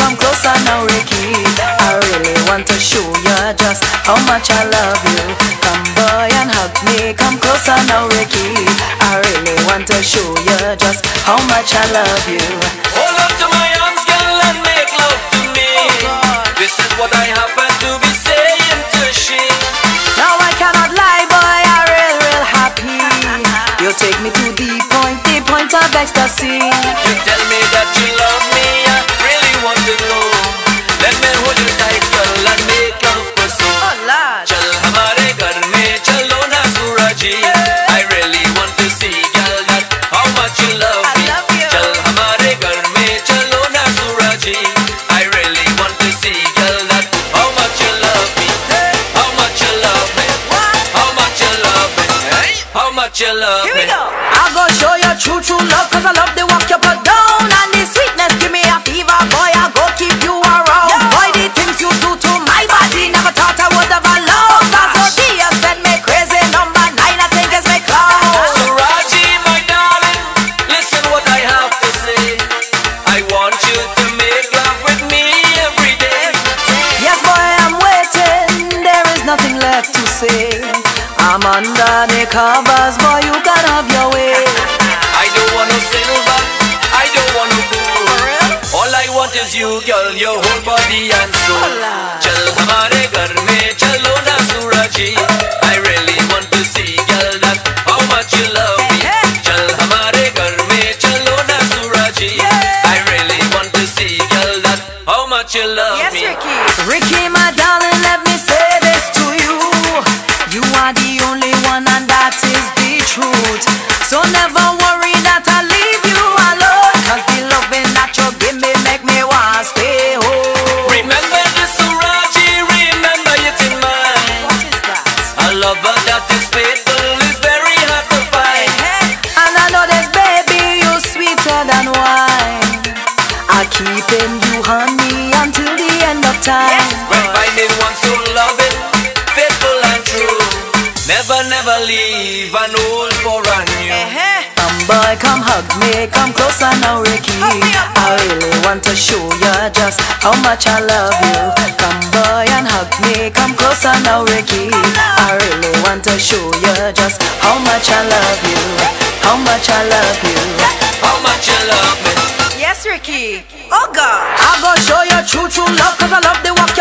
come closer now, Rikki. I really want to show you just how much I love you. Come boy and hug me, come closer now, Rikki. I really want to show you just how much I love you. Hold up to my arms girl and make love to me oh, This is what I happen to be saying to she Now I cannot lie, boy, I real, real happy. You take me to the point, the point of ecstasy. Much you love Here me we go. I go show you true, true love, cause I love the walk you put down. And the sweetness Under eh, the covers, boy, you can have your way. I don't want no silver, I don't want no gold. All I want is you, girl, your whole body and soul. Chal hamare ghar chalo na. I really want to see, girl, that how much you love me. Chal hamare ghar chalo na. I really want to see, girl, that how much you love yes, me. Rikki. Rikki, my darling, let me say. Truth. So never worry that I leave you alone. Cause the loving that you give me make me want to stay home. Remember the Suraji, remember it in mind. What is that? A lover that is faithful is very hard to find. hey. And I know this baby, you sweeter than wine. I keeping you, honey, until the end of time. Yes. When finding one so loving, faithful and true, never, never leave an old boy, come hug me, come closer now, Rikki. Hug me up, I really want to show you just how much I love you. Come boy and hug me, come closer now, Rikki. I really want to show you just how much I love you. How much I love you. How much you love me? Yes, Rikki. Oh God. I go show you true, true love, cause I love the walk